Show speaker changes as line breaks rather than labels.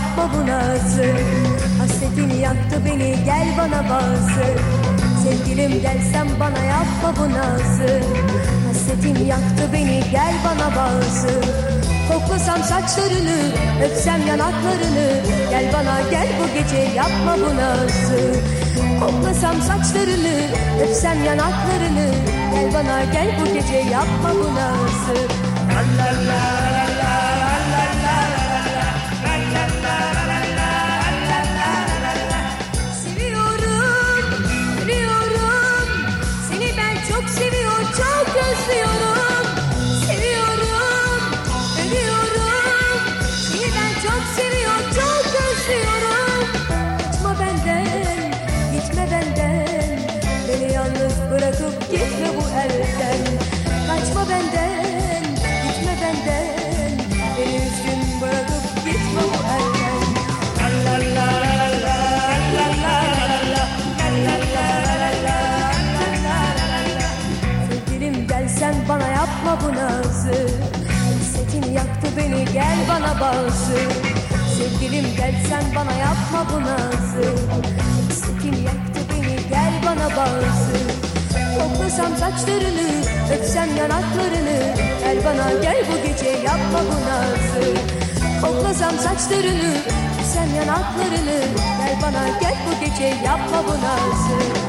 yapma bu nazı Hasretin yaktı beni gel bana bazı. Sevgilim gelsen bana yapma bu nazı Hasretin yaktı beni gel bana bazı. Koklasam saçlarını, öpsem yanaklarını. Gel bana gel bu gece yapma bu nazı Koklasam saçlarını, öpsem yanaklarını. Gel bana gel bu gece yapma bu nazı gitme bu elden Kaçma benden, gitme benden Beni üzgün bırakıp gitme bu elden La la la gelsen bana yapma bu nazı Hasretin yaktı beni gel bana bazı Sevgilim gelsen bana yapma bu nazı Hasretin yaktı beni gel bana bazı Koklasam saçlarını öpsem yanaklarını. Gel bana gel bu gece yapma bu nazı. Koklasam saçlarını öpsem yanaklarını. Gel bana gel bu gece yapma bu nazı